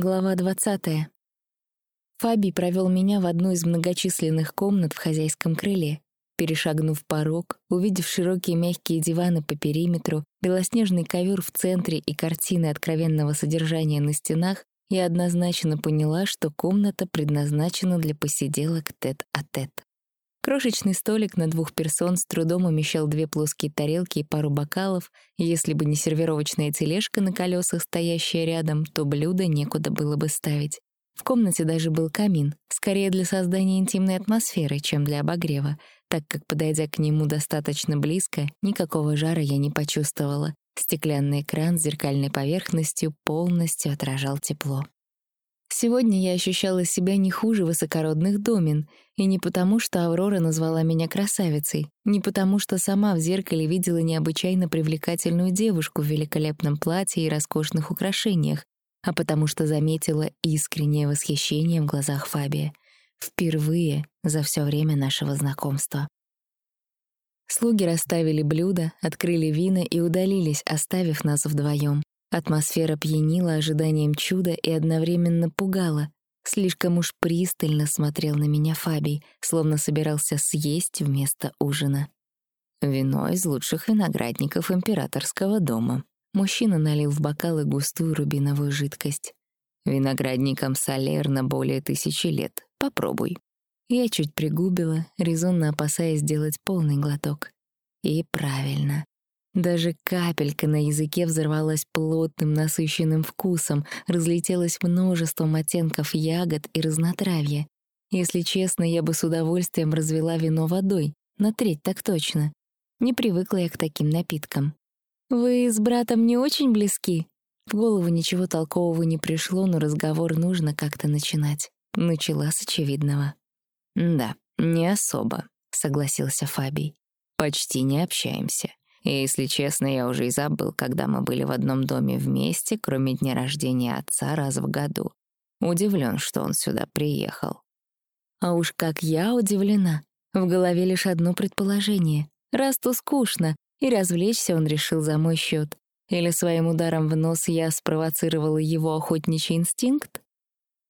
Глава двадцатая. Фаби провел меня в одну из многочисленных комнат в хозяйском крыле. Перешагнув порог, увидев широкие мягкие диваны по периметру, белоснежный ковер в центре и картины откровенного содержания на стенах, я однозначно поняла, что комната предназначена для посиделок тет-а-тет. -тет. Крошечный столик на двух персон с трудом умещал две плоские тарелки и пару бокалов, если бы не сервировочная тележка на колесах, стоящая рядом, то блюда некуда было бы ставить. В комнате даже был камин, скорее для создания интимной атмосферы, чем для обогрева, так как, подойдя к нему достаточно близко, никакого жара я не почувствовала. Стеклянный экран с зеркальной поверхностью полностью отражал тепло. Сегодня я ощущала себя не хуже высокородных домен, и не потому, что Аврора назвала меня красавицей, не потому, что сама в зеркале видела необычайно привлекательную девушку в великолепном платье и роскошных украшениях, а потому что заметила искреннее восхищение в глазах Фабия. Впервые за все время нашего знакомства. Слуги расставили блюда, открыли вина и удалились, оставив нас вдвоем. Атмосфера пьянила ожиданием чуда и одновременно пугала. Слишком уж пристально смотрел на меня Фабий, словно собирался съесть вместо ужина. Вино из лучших виноградников императорского дома. Мужчина налил в бокалы густую рубиновую жидкость. Виноградникам Салерна более тысячи лет. Попробуй. Я чуть пригубила, резонно опасаясь сделать полный глоток. И правильно. Даже капелька на языке взорвалась плотным, насыщенным вкусом, разлетелось множеством оттенков ягод и разнотравья. Если честно, я бы с удовольствием развела вино водой, на треть так точно. Не привыкла я к таким напиткам. «Вы с братом не очень близки?» В голову ничего толкового не пришло, но разговор нужно как-то начинать. Начала с очевидного. «Да, не особо», — согласился Фабий. «Почти не общаемся. И, если честно, я уже и забыл, когда мы были в одном доме вместе, кроме дня рождения отца раз в году. Удивлен, что он сюда приехал. А уж как я удивлена. В голове лишь одно предположение. Расту скучно, и развлечься он решил за мой счет. Или своим ударом в нос я спровоцировала его охотничий инстинкт?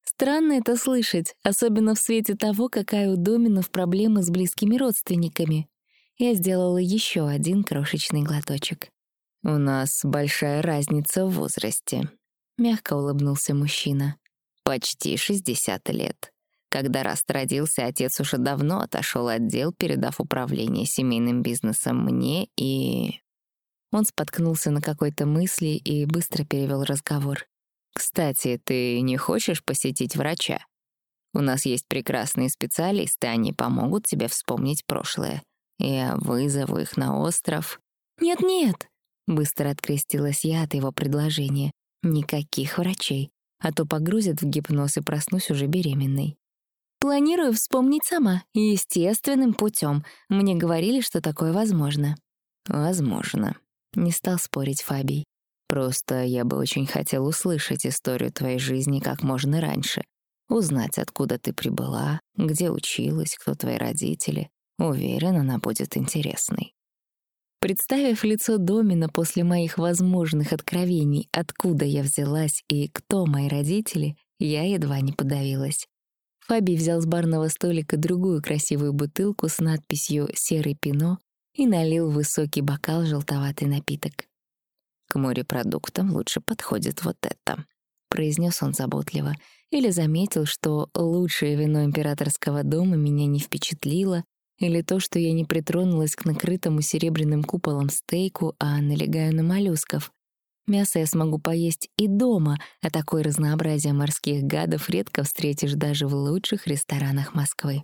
Странно это слышать, особенно в свете того, какая у Доминов проблема с близкими родственниками. Я сделала еще один крошечный глоточек. «У нас большая разница в возрасте», — мягко улыбнулся мужчина. «Почти 60 лет. Когда Раст родился, отец уже давно отошел от дел, передав управление семейным бизнесом мне и...» Он споткнулся на какой-то мысли и быстро перевел разговор. «Кстати, ты не хочешь посетить врача? У нас есть прекрасные специалисты, они помогут тебе вспомнить прошлое. Я вызову их на остров. «Нет-нет», — быстро открестилась я от его предложения. «Никаких врачей, а то погрузят в гипноз и проснусь уже беременной». «Планирую вспомнить сама, естественным путем. Мне говорили, что такое возможно». «Возможно», — не стал спорить Фабий. «Просто я бы очень хотел услышать историю твоей жизни как можно раньше. Узнать, откуда ты прибыла, где училась, кто твои родители, Уверен, она будет интересной. Представив лицо Домина после моих возможных откровений, откуда я взялась и кто мои родители, я едва не подавилась. Фаби взял с барного столика другую красивую бутылку с надписью «Серый пино» и налил в высокий бокал желтоватый напиток. «К морепродуктам лучше подходит вот это», — произнес он заботливо, или заметил, что лучшее вино императорского дома меня не впечатлило, или то, что я не притронулась к накрытому серебряным куполом стейку, а налегаю на моллюсков. Мясо я смогу поесть и дома, а такое разнообразие морских гадов редко встретишь даже в лучших ресторанах Москвы.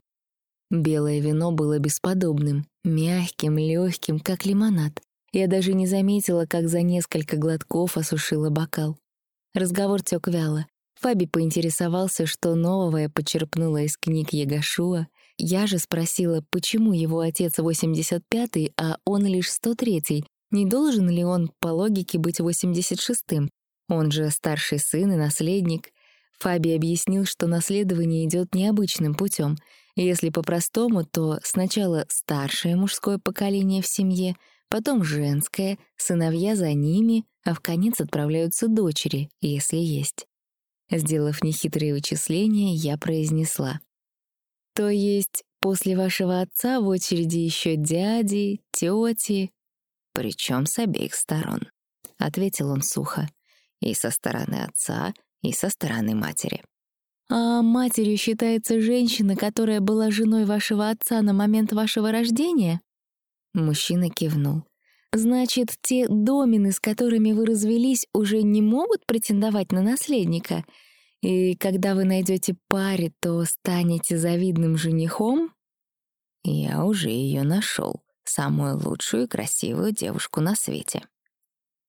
Белое вино было бесподобным, мягким, легким, как лимонад. Я даже не заметила, как за несколько глотков осушила бокал. Разговор тёк вяло. Фаби поинтересовался, что нового я почерпнула из книг Ягашуа, я же спросила, почему его отец 85-й, а он лишь 103-й. Не должен ли он, по логике, быть 86-м? Он же старший сын и наследник. Фаби объяснил, что наследование идет необычным путем. Если по-простому, то сначала старшее мужское поколение в семье, потом женское, сыновья за ними, а в конец отправляются дочери, если есть. Сделав нехитрые вычисления, я произнесла. «То есть после вашего отца в очереди еще дяди, тети, причем с обеих сторон», — ответил он сухо. «И со стороны отца, и со стороны матери». «А матерью считается женщина, которая была женой вашего отца на момент вашего рождения?» Мужчина кивнул. «Значит, те домины, с которыми вы развелись, уже не могут претендовать на наследника? И когда вы найдете паре, то станете завидным женихом?» «Я уже ее нашел, самую лучшую и красивую девушку на свете».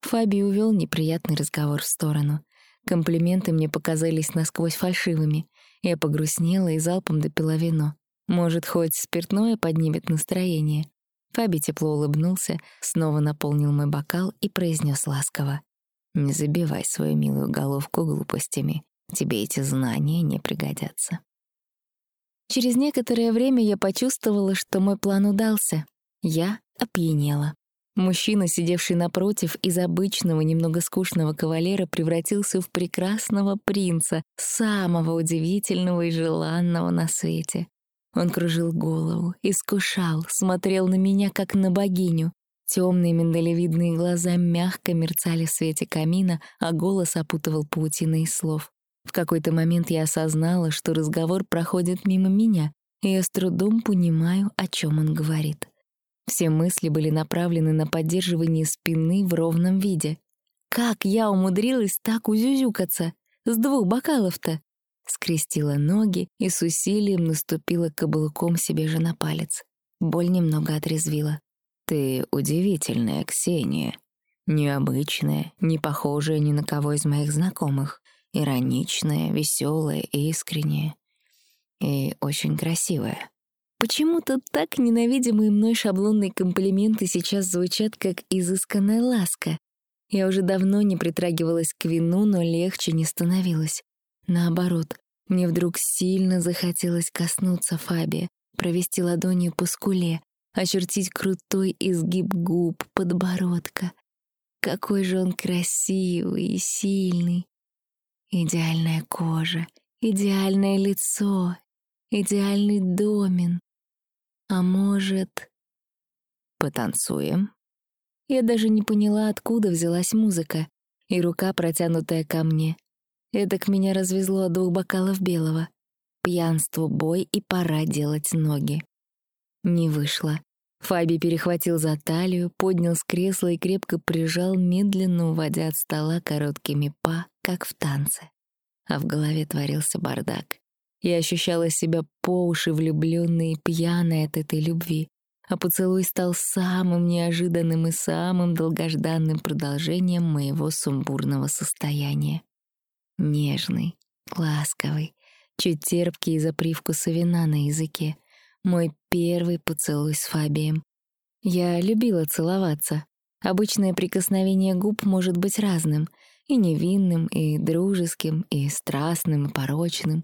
Фаби увел неприятный разговор в сторону. Комплименты мне показались насквозь фальшивыми. Я погрустнела и залпом допила вино. Может, хоть спиртное поднимет настроение. Фаби тепло улыбнулся, снова наполнил мой бокал и произнес ласково. «Не забивай свою милую головку глупостями. Тебе эти знания не пригодятся». Через некоторое время я почувствовала, что мой план удался. Я опьянела. Мужчина, сидевший напротив, из обычного, немного скучного кавалера превратился в прекрасного принца, самого удивительного и желанного на свете. Он кружил голову, искушал, смотрел на меня, как на богиню. Темные миндалевидные глаза мягко мерцали в свете камина, а голос опутывал паутиной слов. В какой-то момент я осознала, что разговор проходит мимо меня, и я с трудом понимаю, о чем он говорит. Все мысли были направлены на поддерживание спины в ровном виде. Как я умудрилась так узюзюкаться? С двух бокалов-то? Скрестила ноги и с усилием наступила каблуком себе же на палец. Боль немного отрезвила. «Ты удивительная, Ксения. Необычная, не похожая ни на кого из моих знакомых. Ироничная, веселая и искренняя. И очень красивая. Почему-то так ненавидимые мной шаблонные комплименты сейчас звучат как изысканная ласка. Я уже давно не притрагивалась к вину, но легче не становилось. Наоборот, мне вдруг сильно захотелось коснуться Фабия, провести ладонью по скуле, очертить крутой изгиб губ, подбородка. Какой же он красивый и сильный. Идеальная кожа, идеальное лицо, идеальный домен, а может... Потанцуем? Я даже не поняла, откуда взялась музыка, и рука, протянутая ко мне. Эдак меня развезло двух бокалов белого. Пьянство, бой и пора делать ноги. Не вышло. Фаби перехватил за талию, поднял с кресла и крепко прижал, медленно уводя от стола короткими па, как в танце. А в голове творился бардак. Я ощущала себя по уши влюбленной и пьяной от этой любви, а поцелуй стал самым неожиданным и самым долгожданным продолжением моего сумбурного состояния. Нежный, ласковый, чуть терпкий из-за привкуса вина на языке. Мой первый поцелуй с Фабием. Я любила целоваться. Обычное прикосновение губ может быть разным — и невинным, и дружеским, и страстным, и порочным.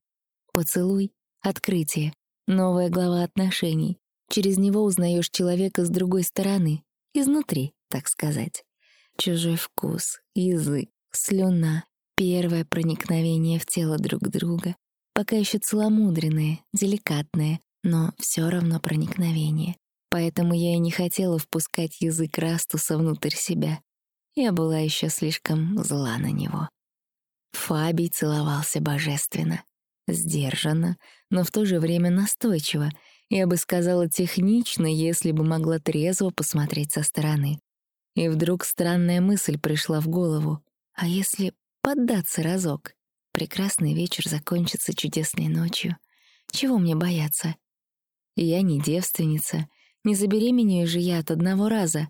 Поцелуй — открытие, новая глава отношений. Через него узнаешь человека с другой стороны, изнутри, так сказать. Чужой вкус, язык, слюна, первое проникновение в тело друг друга, пока еще целомудренное, деликатное, но все равно проникновение. Поэтому я и не хотела впускать язык Растуса внутрь себя. Я была еще слишком зла на него. Фабий целовался божественно сдержанно, но в то же время настойчиво, я бы сказала технично, если бы могла трезво посмотреть со стороны. И вдруг странная мысль пришла в голову. А если поддаться разок? Прекрасный вечер закончится чудесной ночью. Чего мне бояться? Я не девственница, не забеременею же я от одного раза.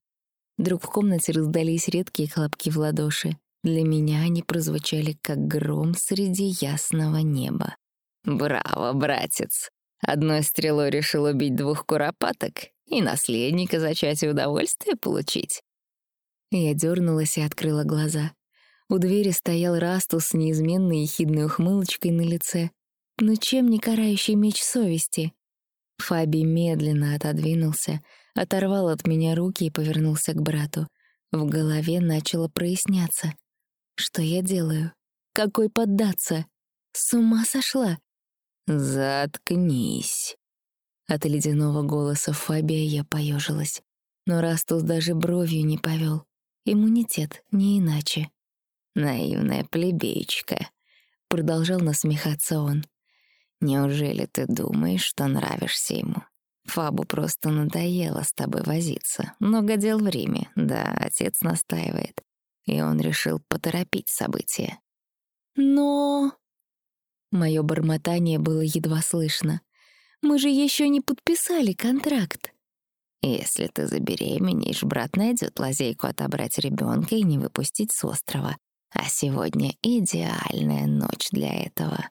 Вдруг в комнате раздались редкие хлопки в ладоши. Для меня они прозвучали, как гром среди ясного неба. «Браво, братец! Одной стрелой решил убить двух куропаток и наследника зачать и удовольствие получить». Я дернулась и открыла глаза. У двери стоял Растус с неизменной ехидной ухмылочкой на лице. Но чем не карающий меч совести? Фаби медленно отодвинулся, оторвал от меня руки и повернулся к брату. В голове начало проясняться. Что я делаю? Какой поддаться? С ума сошла? «Заткнись!» От ледяного голоса Фабия я поежилась. Но Растус даже бровью не повел. Иммунитет, не иначе. «Наивная плебеечка», — продолжал насмехаться он. «Неужели ты думаешь, что нравишься ему? Фабу просто надоело с тобой возиться. Много дел в Риме, да, отец настаивает. И он решил поторопить события. Но... Мое бормотание было едва слышно. Мы же еще не подписали контракт. Если ты забеременеешь, брат найдет лазейку отобрать ребенка и не выпустить с острова. А сегодня идеальная ночь для этого.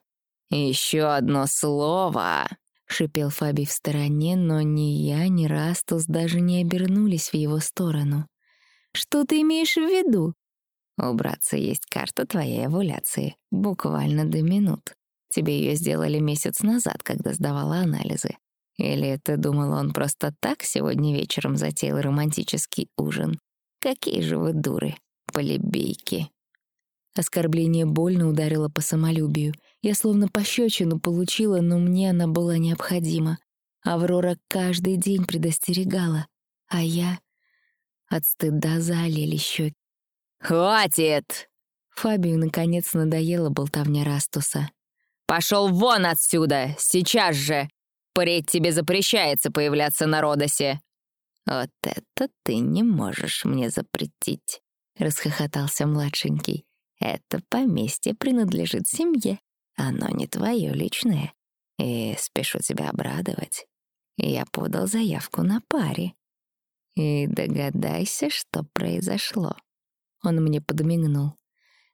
Еще одно слово, шипел Фаби в стороне, но ни я, ни Растус даже не обернулись в его сторону. Что ты имеешь в виду? У братца есть карта твоей овуляции, буквально до минут. Тебе ее сделали месяц назад, когда сдавала анализы. Или ты думала, он просто так сегодня вечером затеял романтический ужин? Какие же вы дуры, полебейки. Оскорбление больно ударило по самолюбию. Я словно пощечину получила, но мне она была необходима. Аврора каждый день предостерегала, а я... От стыда залили щеки. «Хватит!» Фабию, наконец, надоела болтовня Растуса. «Пошел вон отсюда! Сейчас же! Впредь тебе запрещается появляться на Родосе!» «Вот это ты не можешь мне запретить!» — расхохотался младшенький. «Это поместье принадлежит семье. Оно не твое личное. И спешу тебя обрадовать. Я подал заявку на паре. И догадайся, что произошло». Он мне подмигнул.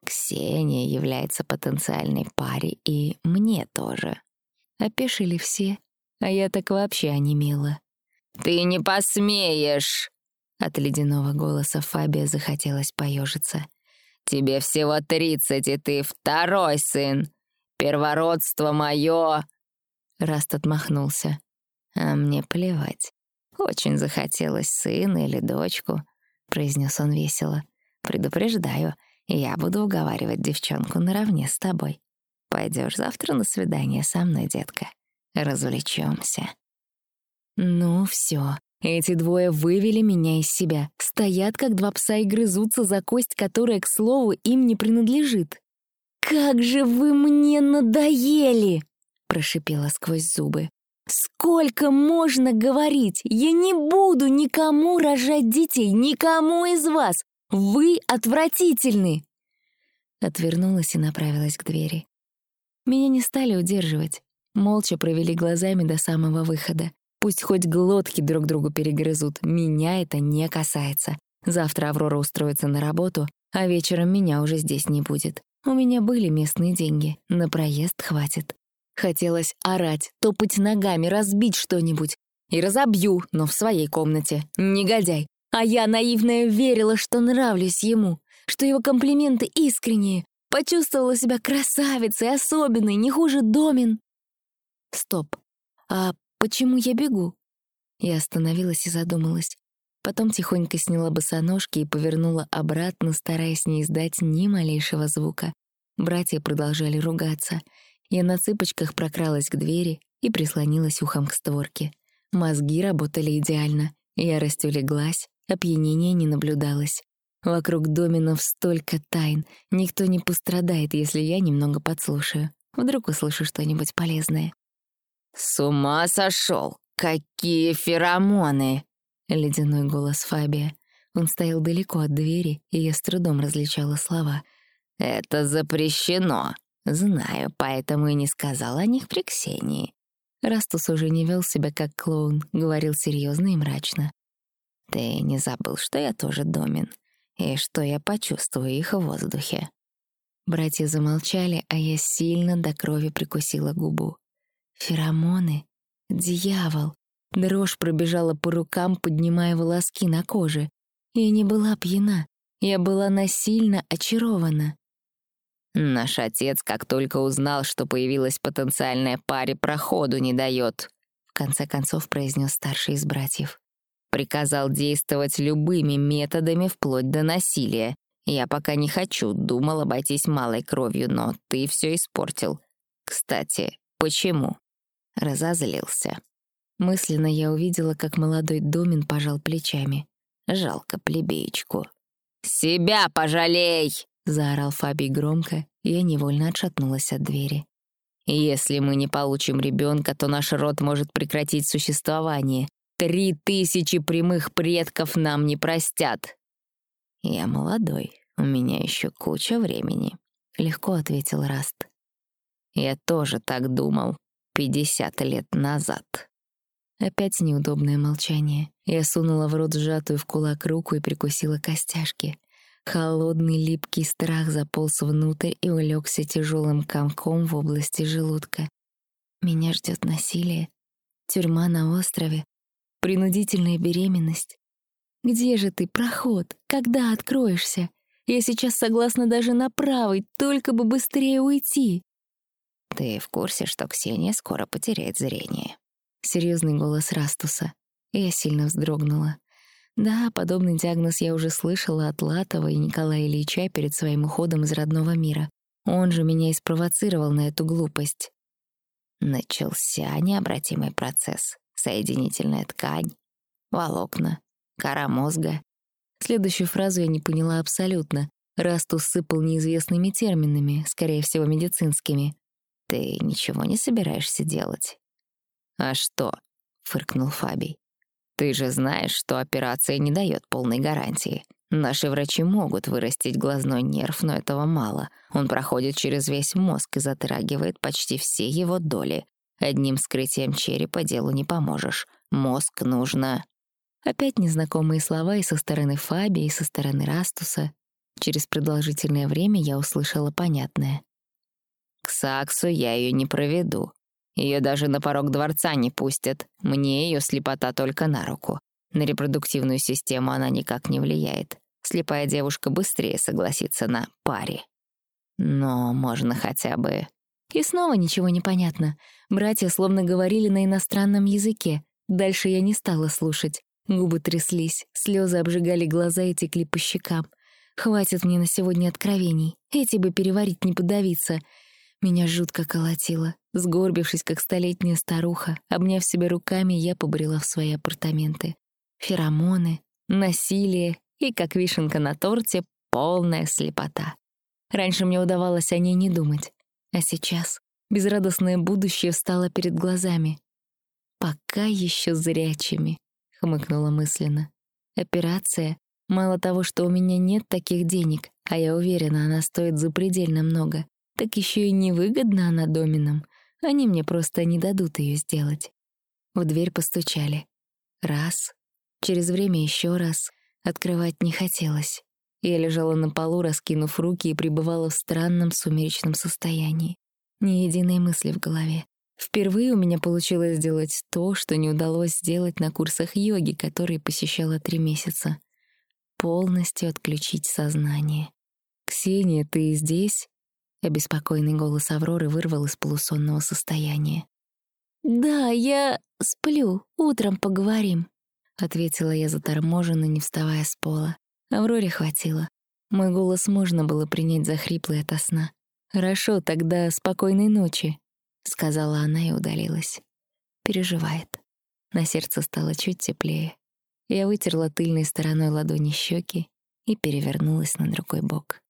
Ксения является потенциальной паре, и мне тоже. Опешили все, а я так вообще онемела. «Ты не посмеешь!» От ледяного голоса Фабия захотелось поежиться. «Тебе всего тридцать, и ты второй сын! Первородство мое!» Раст отмахнулся. «А мне плевать. Очень захотелось сына или дочку», — произнес он весело. Предупреждаю, я буду уговаривать девчонку наравне с тобой. Пойдешь завтра на свидание со мной, детка. Развлечемся. Ну все, эти двое вывели меня из себя. Стоят, как два пса, и грызутся за кость, которая, к слову, им не принадлежит. «Как же вы мне надоели!» — прошипела сквозь зубы. «Сколько можно говорить? Я не буду никому рожать детей, никому из вас! Вы отвратительны!» Отвернулась и направилась к двери. Меня не стали удерживать. Молча провели глазами до самого выхода. Пусть хоть глотки друг другу перегрызут, меня это не касается. Завтра Аврора устроится на работу, а вечером меня уже здесь не будет. У меня были местные деньги, на проезд хватит. Хотелось орать, топать ногами, разбить что-нибудь. И разобью, но в своей комнате. Негодяй, а я, наивная, верила, что нравлюсь ему, что его комплименты искренние, почувствовала себя красавицей, особенной, не хуже Домин. Стоп, а почему я бегу? Я остановилась и задумалась. Потом тихонько сняла босоножки и повернула обратно, стараясь не издать ни малейшего звука. Братья продолжали ругаться. Я на цыпочках прокралась к двери и прислонилась ухом к створке. Мозги работали идеально. Ярость улеглась, Опьянения не наблюдалось. Вокруг доминов столько тайн. Никто не пострадает, если я немного подслушаю. Вдруг услышу что-нибудь полезное. «С ума сошел! Какие феромоны!» Ледяной голос Фабия. Он стоял далеко от двери, и я с трудом различала слова. «Это запрещено. Знаю, поэтому и не сказал о них при Ксении». Растус уже не вел себя как клоун, говорил серьезно и мрачно. Ты не забыл, что я тоже домен, и что я почувствую их в воздухе?» Братья замолчали, а я сильно до крови прикусила губу. Феромоны? Дьявол! Дрожь пробежала по рукам, поднимая волоски на коже. Я не была пьяна, я была насильно очарована. «Наш отец, как только узнал, что появилась потенциальная паре, проходу не дает», — в конце концов произнес старший из братьев. Приказал действовать любыми методами вплоть до насилия. Я пока не хочу, думал обойтись малой кровью, но ты все испортил. Кстати, почему? Разозлился. Мысленно я увидела, как молодой Домин пожал плечами. Жалко плебеечку. «Себя пожалей!» — заорал Фабий громко, и я невольно отшатнулась от двери. «Если мы не получим ребенка, то наш род может прекратить существование. Три тысячи прямых предков нам не простят!» «Я молодой, у меня еще куча времени», — легко ответил Раст. «Я тоже так думал пятьдесят лет назад». Опять неудобное молчание. Я сунула в рот сжатую в кулак руку и прикусила костяшки. Холодный липкий страх заполз внутрь и улегся тяжелым комком в области желудка. Меня ждет насилие, тюрьма на острове, принудительная беременность. Где же ты, проход? Когда откроешься? Я сейчас согласна даже на правый, только бы быстрее уйти. Ты в курсе, что Ксения скоро потеряет зрение? Серьезный голос Растуса. Я сильно вздрогнула. Да, подобный диагноз я уже слышала от Латова и Николая Ильича перед своим уходом из родного мира. Он же меня и спровоцировал на эту глупость. Начался необратимый процесс. Соединительная ткань, волокна, кора мозга. Следующую фразу я не поняла абсолютно. Растус сыпал неизвестными терминами, скорее всего, медицинскими. «Ты ничего не собираешься делать?» «А что?» — фыркнул Фабий. Ты же знаешь, что операция не дает полной гарантии. Наши врачи могут вырастить глазной нерв, но этого мало. Он проходит через весь мозг и затрагивает почти все его доли. Одним скрытием черепа делу не поможешь. Мозг нужно... Опять незнакомые слова и со стороны Фаби, и со стороны Растуса. Через продолжительное время я услышала понятное. «К Саксу я ее не проведу. Ее даже на порог дворца не пустят. Мне ее слепота только на руку. На репродуктивную систему она никак не влияет. Слепая девушка быстрее согласится на паре. Но можно хотя бы... И снова ничего не понятно. Братья словно говорили на иностранном языке. Дальше я не стала слушать. Губы тряслись, слезы обжигали глаза и текли по щекам. Хватит мне на сегодня откровений. Эти бы переварить не подавиться. Меня жутко колотило. Сгорбившись, как столетняя старуха, обняв себя руками, я побрела в свои апартаменты. Феромоны, насилие и, как вишенка на торте, полная слепота. Раньше мне удавалось о ней не думать. А сейчас безрадостное будущее встало перед глазами. «Пока еще зрячими», — хмыкнула мысленно. «Операция. Мало того, что у меня нет таких денег, а я уверена, она стоит запредельно много, так еще и невыгодна она доминам. Они мне просто не дадут ее сделать. В дверь постучали. Раз. Через время еще раз. Открывать не хотелось. Я лежала на полу, раскинув руки, и пребывала в странном сумеречном состоянии. Ни единой мысли в голове. Впервые у меня получилось сделать то, что не удалось сделать на курсах йоги, которые посещала три месяца. Полностью отключить сознание. «Ксения, ты здесь?» Обеспокоенный голос Авроры вырвал из полусонного состояния. «Да, я сплю. Утром поговорим», — ответила я заторможенно, не вставая с пола. Авроре хватило. Мой голос можно было принять за хриплый ото сна. «Хорошо, тогда спокойной ночи», — сказала она и удалилась. Переживает. На сердце стало чуть теплее. Я вытерла тыльной стороной ладони щеки и перевернулась на другой бок.